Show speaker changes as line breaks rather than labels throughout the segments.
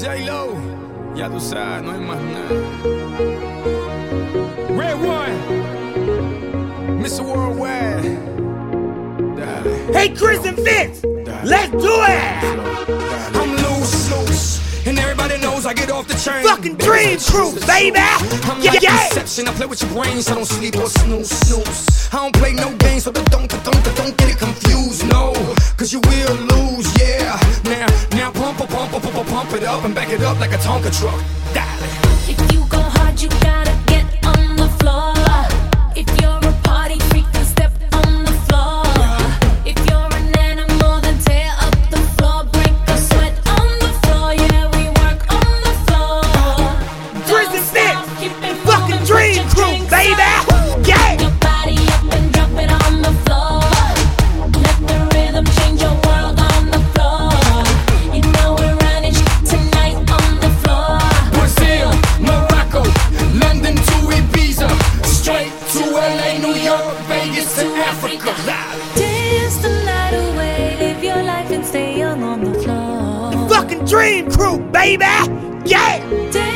J-Lo, ya tú sabes, no hay más nada. Red One, Mr. Worldwide. Dale.
Hey, Chris and Vince, let's do it!
I'm loose, loose. And everybody knows I get off the train.
Fucking Dream Crew, baby!
I'm
Yeah,
like
yeah!
Inception. I play with your brains, so don't sleep or snooze, snooze. I don't play no games, so don't, don't, don't, don't get it confused, no. Cause you will lose, yeah. Now, now pump, pump, pump, pump, pump, it up and back it up like a Tonka truck.
If you go hard, you gotta
straight to LA, New York, Vegas to Africa. Live.
Dance the night away, live your life and stay young on the floor.
Fucking Dream Crew, baby! Yeah!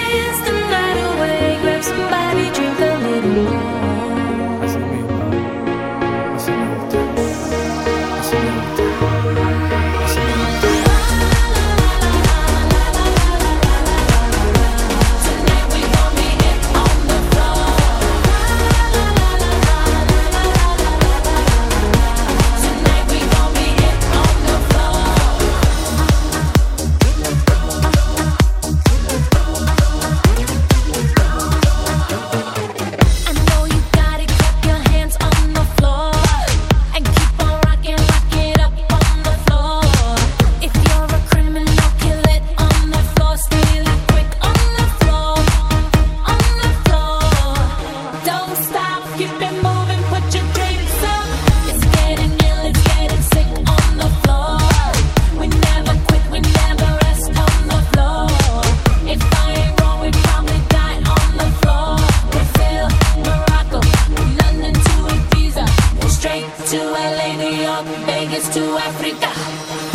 To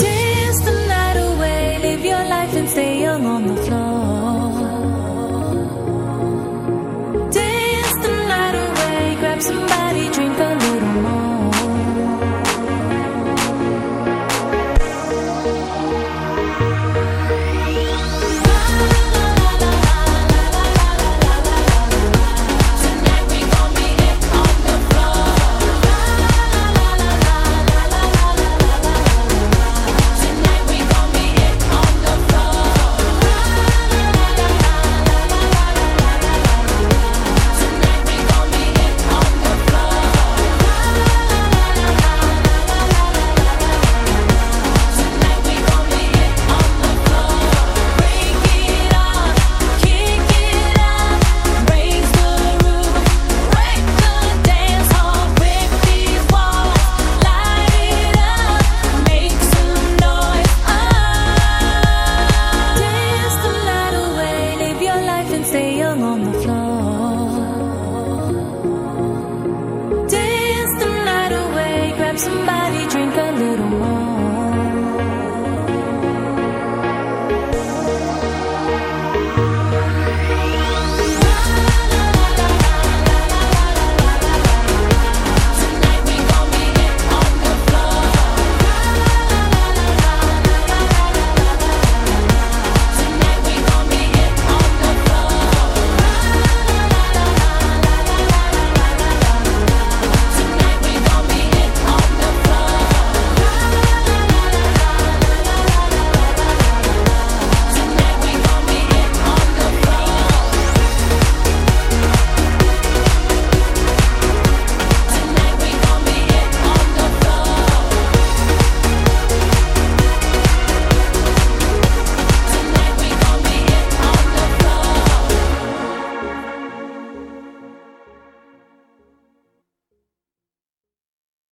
somebody